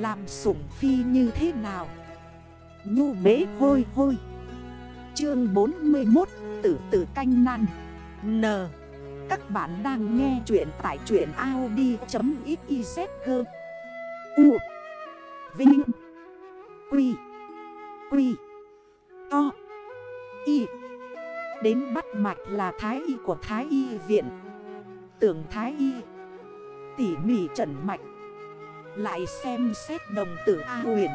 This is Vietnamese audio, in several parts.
Làm sủng phi như thế nào? Nhu bế hôi hôi. Chương 41 Tử tử canh nan. N. Các bạn đang nghe chuyện tại chuyện Audi.xyz U. Vinh. Quy. Quy. To Y Đến bắt mạch là thái y của thái y viện. Tưởng thái y. Tỉ mỉ trần mạch. Lại xem xét đồng tử A huyền.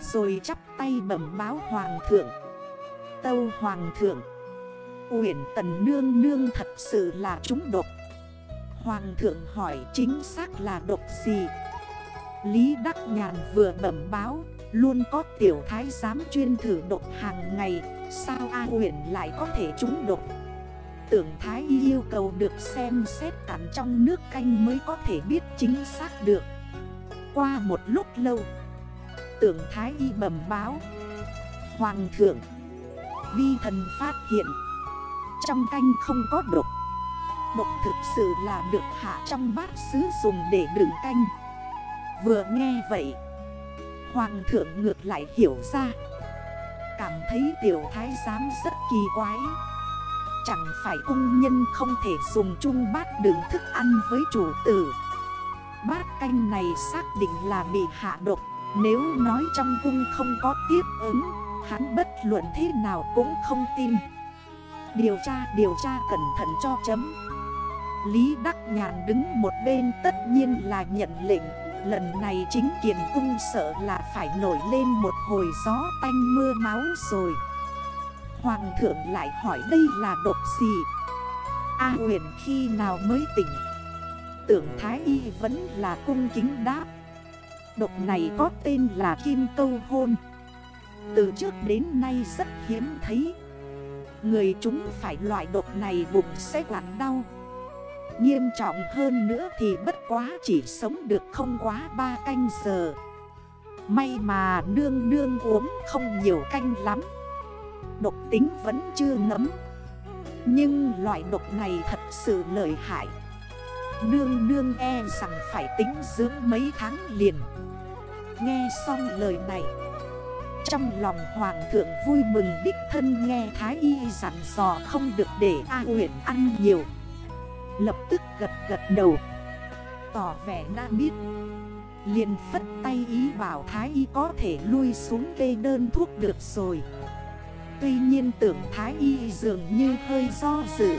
Rồi chắp tay bẩm báo hoàng thượng. Tâu hoàng thượng. Uyển tần nương nương thật sự là chúng độc. Hoàng thượng hỏi chính xác là độc gì? Lý Đắc Nhàn vừa bẩm báo, Luôn có tiểu thái giám chuyên thử độc hàng ngày, Sao A huyền lại có thể trúng độc? Tưởng thái yêu cầu được xem xét cắn trong nước canh mới có thể biết chính xác được. Qua một lúc lâu. Tưởng thái y bẩm báo. Hoàng thượng, Vi thần phát hiện. Trong canh không có độc. Độc thực sự là được hạ trong bát sứ dùng để đựng canh. Vừa nghe vậy, Hoàng thượng ngược lại hiểu ra. Cảm thấy tiểu thái giám rất kỳ quái. Chẳng phải cung nhân không thể dùng chung bát đựng thức ăn với chủ tử. Bát canh này xác định là bị hạ độc. Nếu nói trong cung không có tiếp ứng, Hắn bất luận thế nào cũng không tin. Điều tra điều tra cẩn thận cho chấm. Lý Đắc Nhàn đứng một bên tất nhiên là nhận lệnh. Lần này chính kiền cung sợ là phải nổi lên một hồi gió tanh mưa máu rồi. Hoàng thượng lại hỏi đây là độc gì? A huyền khi nào mới tỉnh? Tưởng Thái Y vẫn là cung kính đáp. Độc này có tên là Kim Câu Hôn. Từ trước đến nay rất hiếm thấy. Người chúng phải loại độc này bụng sẽ quặn đau. Nghiêm trọng hơn nữa thì bất quá chỉ sống được không quá ba canh giờ. May mà nương nương uống không nhiều canh lắm. Độc tính vẫn chưa ngấm. Nhưng loại độc này thật sự lợi hại. Nương nương e rằng phải tính dưỡng mấy tháng liền. Nghe xong lời này, Trong lòng hoàng thượng vui mừng đích thân nghe Thái Y dặn dò không được để A huyện ăn nhiều. Lập tức gật gật đầu, Tỏ vẻ đã biết. Liền phất tay ý bảo Thái Y có thể lui xuống kê đơn thuốc được rồi. Tuy nhiên tưởng Thái Y dường như hơi do dự.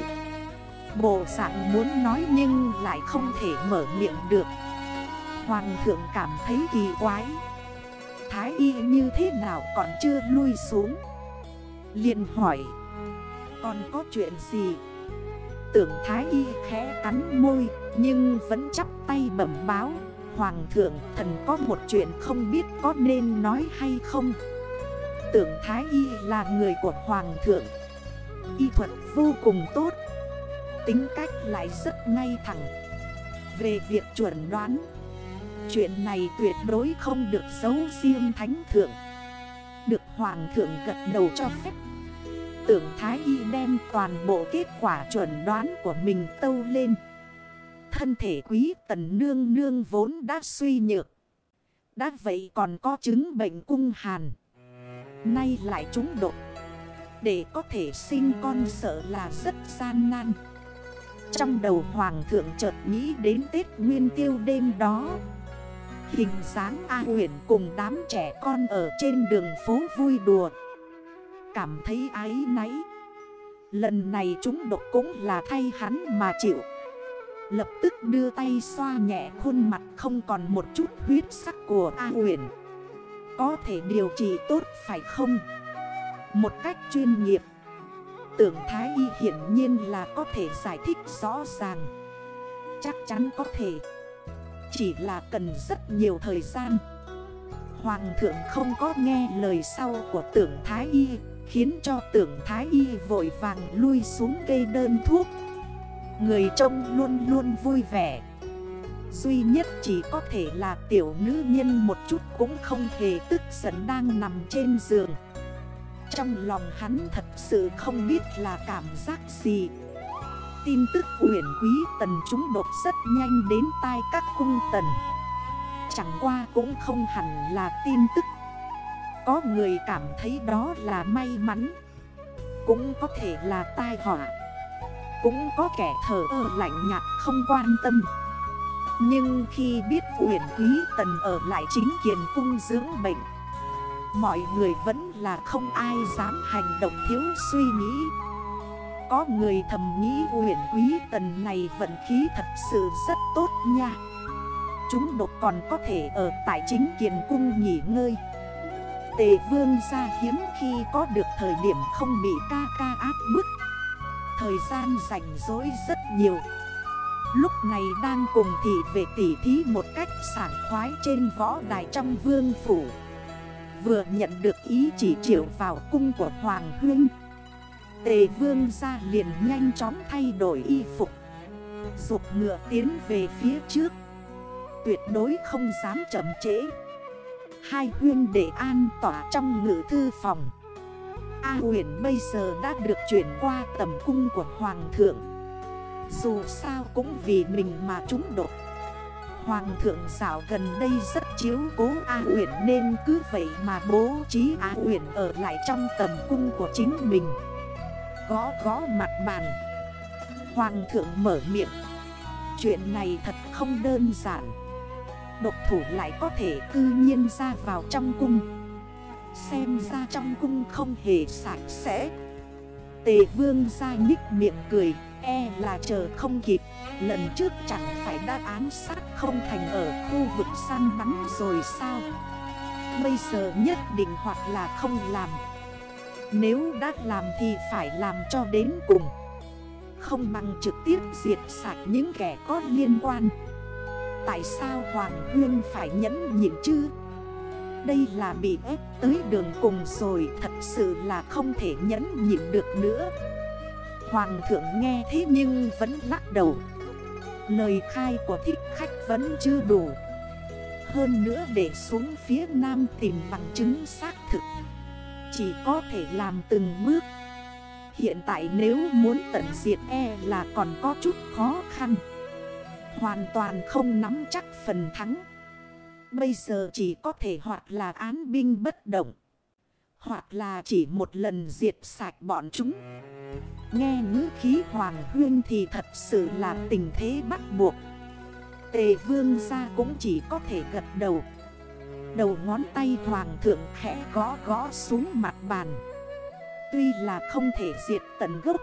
Bộ dạng muốn nói nhưng lại không thể mở miệng được. Hoàng thượng cảm thấy kỳ quái. Thái Y như thế nào còn chưa lui xuống? Liền hỏi, Còn có chuyện gì? Tưởng Thái Y khẽ cắn môi, Nhưng vẫn chắp tay bẩm báo, Hoàng thượng, thần có một chuyện không biết có nên nói hay không? Tưởng Thái Y là người của Hoàng thượng. Y thuật vô cùng tốt. Tính cách lại rất ngay thẳng. Về việc chuẩn đoán, Chuyện này tuyệt đối không được giấu riêng thánh thượng. Được Hoàng thượng gật đầu cho phép. Tưởng Thái Y đem toàn bộ kết quả chuẩn đoán của mình tâu lên. Thân thể quý tần nương nương vốn đã suy nhược. Đã vậy còn có chứng bệnh cung hàn. Nay lại trúng đột. Để có thể sinh con sợ là rất gian nan. Trong đầu hoàng thượng chợt nghĩ đến Tết Nguyên Tiêu đêm đó. Hình dáng A huyền cùng đám trẻ con ở trên đường phố vui đùa. Cảm thấy ái náy. Lần này chúng độc cũng là thay hắn mà chịu. Lập tức đưa tay xoa nhẹ khuôn mặt không còn một chút huyết sắc của A huyền Có thể điều trị tốt phải không? Một cách chuyên nghiệp. Tưởng Thái Y hiển nhiên là có thể giải thích rõ ràng. Chắc chắn có thể. Chỉ là cần rất nhiều thời gian. Hoàng thượng không có nghe lời sau của tưởng Thái Y, Khiến cho tưởng Thái Y vội vàng lui xuống cây đơn thuốc. Người trông luôn luôn vui vẻ. Duy nhất chỉ có thể là tiểu nữ nhân một chút cũng không hề tức giận đang nằm trên giường. Trong lòng hắn thật sự không biết là cảm giác gì. Tin tức uyển quý tần chúng đột rất nhanh đến tai các cung tần. Chẳng qua cũng không hẳn là tin tức. Có người cảm thấy đó là may mắn. Cũng có thể là tai họa. Cũng có kẻ thở ơ lạnh nhạt không quan tâm. Nhưng khi biết Uyển Quý Tần ở lại chính kiền cung dưỡng bệnh Mọi người vẫn là không ai dám hành động thiếu suy nghĩ. Có người thầm nghĩ huyện Quý Tần này vận khí thật sự rất tốt nha. Chúng đột còn có thể ở tại chính kiền cung nghỉ ngơi. Tề vương ra hiếm khi có được thời điểm không bị ca ca áp bức. Thời gian rảnh rỗi rất nhiều. Lúc này đang cùng thị về tỉ thí một cách sảng khoái trên võ đài trong vương phủ. Vừa nhận được ý chỉ triệu vào cung của Hoàng Huynh Tề vương ra liền nhanh chóng thay đổi y phục, Dục ngựa tiến về phía trước. Tuyệt đối không dám chậm trễ. Hai huyên để an tỏa trong ngự thư phòng. A huyền bây giờ đã được chuyển qua tầm cung của Hoàng thượng. Dù sao cũng vì mình mà chúng đột. Hoàng thượng xảo gần đây rất chiếu cố A uyển Nên cứ vậy mà bố trí A uyển ở lại trong tầm cung của chính mình. Gó gó mặt bàn. Hoàng thượng mở miệng. Chuyện này thật không đơn giản. Độc thủ lại có thể cư nhiên ra vào trong cung. Xem ra trong cung không hề sạch sẽ. Tề vương ra nhích miệng cười E là chờ không kịp. Lần trước chẳng phải đã án sát không thành ở khu vực săn bắn rồi sao? Bây giờ nhất định hoặc là không làm. Nếu đã làm thì phải làm cho đến cùng. Không bằng trực tiếp diệt sạch những kẻ có liên quan. Tại sao Hoàng Huyên phải nhẫn nhịn chứ? Đây là bị ép tới đường cùng rồi Thật sự là không thể nhẫn nhịn được nữa. Hoàng thượng nghe thế nhưng vẫn lắc đầu. Lời khai của thích khách vẫn chưa đủ. Hơn nữa để xuống phía nam tìm bằng chứng xác thực. Chỉ có thể làm từng bước. Hiện tại nếu muốn tận diệt e là còn có chút khó khăn. Hoàn toàn không nắm chắc phần thắng. Bây giờ chỉ có thể hoặc là án binh bất động. Hoặc là chỉ một lần diệt sạch bọn chúng. Nghe ngữ khí hoàng huyên thì thật sự là tình thế bắt buộc. Tề vương ra cũng chỉ có thể gật đầu. Đầu ngón tay hoàng thượng khẽ gõ gõ xuống mặt bàn. Tuy là không thể diệt tận gốc,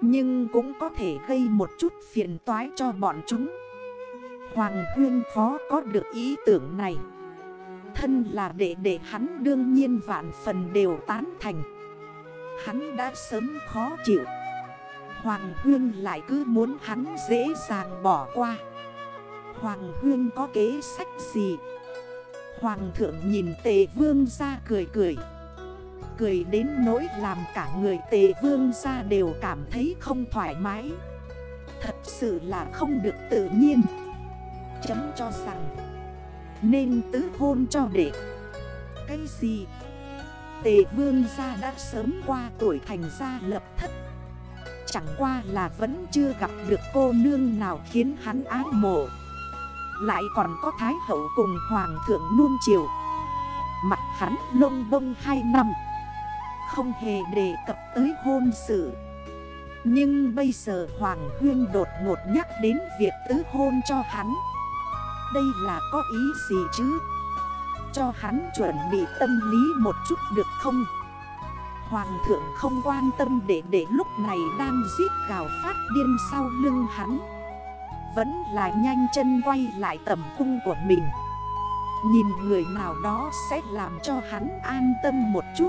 nhưng cũng có thể gây một chút phiền toái cho bọn chúng. Hoàng Huyên khó có được ý tưởng này. Thân là đệ đệ hắn đương nhiên vạn phần đều tán thành. Hắn đã sớm khó chịu. Hoàng Huyên lại cứ muốn hắn dễ dàng bỏ qua. Hoàng Huyên có kế sách gì? Hoàng thượng nhìn tề vương ra cười cười. Cười đến nỗi làm cả người tề vương ra đều cảm thấy không thoải mái. Thật sự là không được tự nhiên. Chấm cho rằng nên tứ hôn cho đệ. Cái gì? Tề vương gia đã sớm qua tuổi thành gia lập thất. Chẳng qua là vẫn chưa gặp được cô nương nào khiến hắn ái mộ. Lại còn có thái hậu cùng hoàng thượng nuông chiều. Mặt hắn lông bông hai năm. Không hề đề cập tới hôn sự. Nhưng bây giờ Hoàng Huyên đột ngột nhắc đến việc tứ hôn cho hắn. Đây là có ý gì chứ? Cho hắn chuẩn bị tâm lý một chút được không? Hoàng thượng không quan tâm để để lúc này đang giết gào phát điên sau lưng hắn. Vẫn là nhanh chân quay lại tầm cung của mình. Nhìn người nào đó sẽ làm cho hắn an tâm một chút.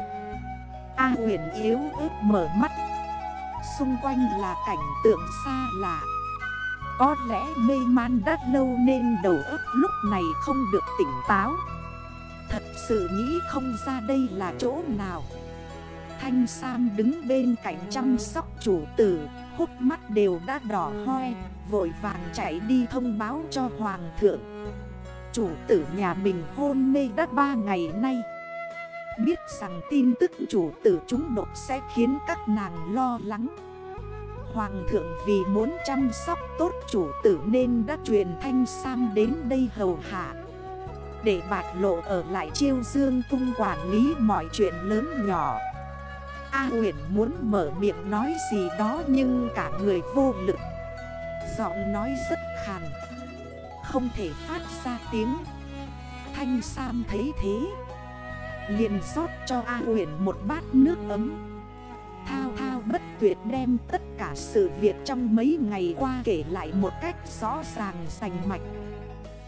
A huyền yếu ớt mở mắt. Xung quanh là cảnh tượng xa lạ. Có lẽ mê man đã lâu nên đầu óc lúc này không được tỉnh táo. Thật sự nghĩ không ra đây là chỗ nào. Thanh Sam đứng bên cạnh chăm sóc chủ tử Hút mắt đều đã đỏ hoe, Vội vàng chạy đi thông báo cho Hoàng thượng. Chủ tử nhà mình hôn mê đã ba ngày nay. Biết rằng tin tức chủ tử chúng đột sẽ khiến các nàng lo lắng. Hoàng thượng vì muốn chăm sóc tốt chủ tử nên đã truyền thanh Sam đến đây hầu hạ. Để bạc lộ ở lại chiêu dương cung quản lý mọi chuyện lớn nhỏ. A huyền muốn mở miệng nói gì đó nhưng cả người vô lực. Giọng nói rất khàn. Không thể phát ra tiếng. Thanh Sam thấy thế. Liền rót cho A huyền một bát nước ấm. Thao thao bất tuyệt đem tất cả sự việc trong mấy ngày qua kể lại một cách rõ ràng sành mạch.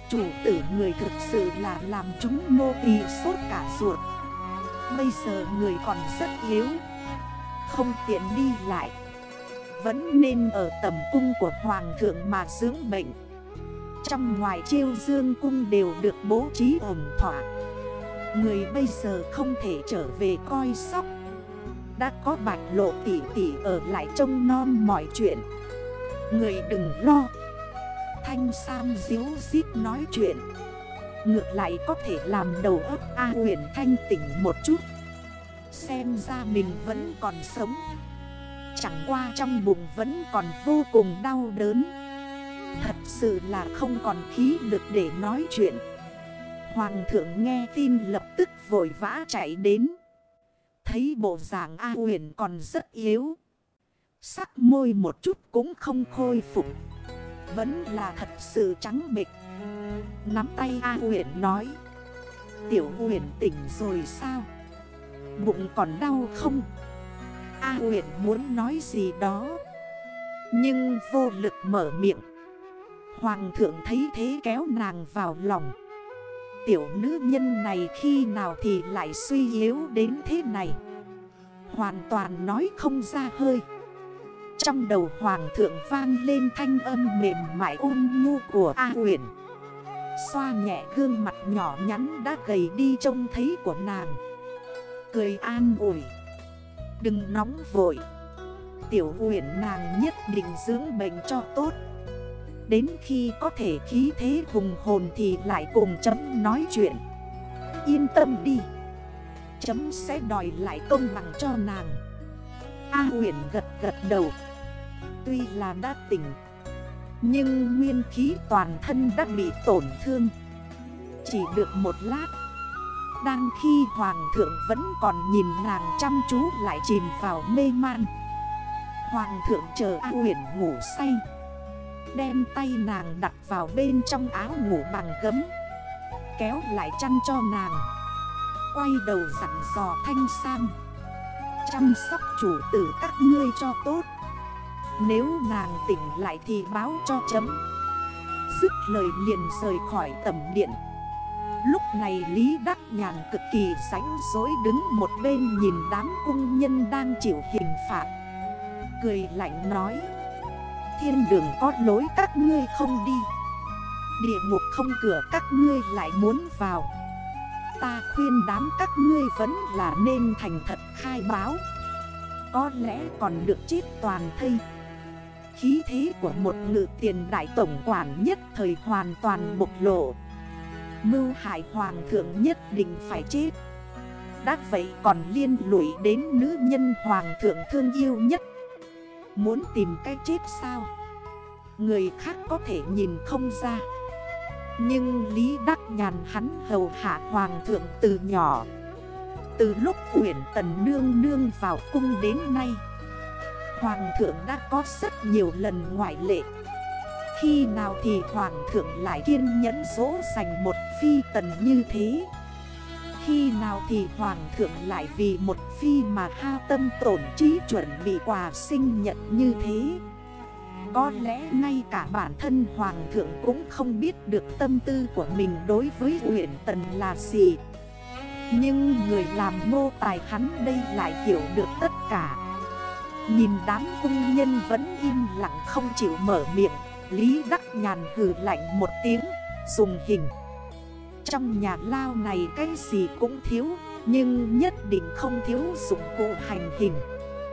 Chủ tử người thực sự là làm chúng nô tỳ sốt cả ruột. Bây giờ người còn rất yếu, Không tiện đi lại. Vẫn nên ở tầm cung của Hoàng thượng mà dưỡng bệnh. Trong ngoài chiêu dương cung đều được bố trí ổn thỏa. Người bây giờ không thể trở về coi sóc. Đã có bạch lộ tỷ tỷ ở lại trông non mọi chuyện. Người đừng lo. Thanh Sam díu dít nói chuyện. Ngược lại có thể làm đầu ấp A huyền thanh tỉnh một chút. Xem ra mình vẫn còn sống. Chẳng qua trong bụng vẫn còn vô cùng đau đớn. Thật sự là không còn khí lực để nói chuyện. Hoàng thượng nghe tin lập tức vội vã chạy đến. Thấy bộ dạng A huyền còn rất yếu. Sắc môi một chút cũng không khôi phục. Vẫn là thật sự trắng bịch Nắm tay A huyền nói. Tiểu huyền tỉnh rồi sao? Bụng còn đau không? A huyền muốn nói gì đó. Nhưng vô lực mở miệng. Hoàng thượng thấy thế kéo nàng vào lòng. Tiểu nữ nhân này khi nào thì lại suy yếu đến thế này? Hoàn toàn nói không ra hơi. Trong đầu hoàng thượng vang lên thanh âm mềm mại ôn nhu của A huyền Xoa nhẹ gương mặt nhỏ nhắn đã gầy đi trông thấy của nàng. Cười an ủi. Đừng nóng vội. Tiểu huyền nàng nhất định dưỡng bệnh cho tốt. Đến khi có thể khí thế hùng hồn thì lại cùng chấm nói chuyện. Yên tâm đi. Chấm sẽ đòi lại công bằng cho nàng. A huyền gật gật đầu. Tuy là đã tỉnh, Nhưng nguyên khí toàn thân đã bị tổn thương. Chỉ được một lát, Đang khi hoàng thượng vẫn còn nhìn nàng chăm chú lại chìm vào mê man. Hoàng thượng chờ A huyền ngủ say. Đem tay nàng đặt vào bên trong áo ngủ bằng gấm, Kéo lại chăn cho nàng. Quay đầu dặn dò thanh sam, Chăm sóc chủ tử các ngươi cho tốt. Nếu nàng tỉnh lại thì báo cho chấm. Dứt lời liền rời khỏi tầm điện. Lúc này Lý Đắc Nhàn cực kỳ sánh dối đứng một bên nhìn đám cung nhân đang chịu hình phạt. Cười lạnh nói Thiên đường có lối các ngươi không đi. Địa ngục không cửa các ngươi lại muốn vào. Ta khuyên đám các ngươi vẫn là nên thành thật khai báo. Có lẽ còn được chết toàn thây. Khí thế của một ngự tiền đại tổng quản nhất thời hoàn toàn bộc lộ. Mưu hải hoàng thượng nhất định phải chết. Đã vậy còn liên lụy đến nữ nhân hoàng thượng thương yêu nhất. Muốn tìm cái chết sao? Người khác có thể nhìn không ra. Nhưng Lý Đắc Nhàn hắn hầu hạ hoàng thượng từ nhỏ. Từ lúc Uyển Tần Nương Nương vào cung đến nay, Hoàng thượng đã có rất nhiều lần ngoại lệ. Khi nào thì Hoàng thượng lại kiên nhẫn dỗ dành một phi tần như thế? Khi nào thì Hoàng thượng lại vì một phi mà ha tâm tổn trí chuẩn bị quà sinh nhật như thế? Có lẽ ngay cả bản thân Hoàng thượng cũng không biết được tâm tư của mình đối với huyện tần là gì. Nhưng người làm ngô tài hắn đây lại hiểu được tất cả. Nhìn đám cung nhân vẫn im lặng không chịu mở miệng, Lý Đắc Nhàn hử lạnh một tiếng, Dùng hình trong nhà lao này cái gì cũng thiếu, Nhưng nhất định không thiếu dụng cụ hành hình.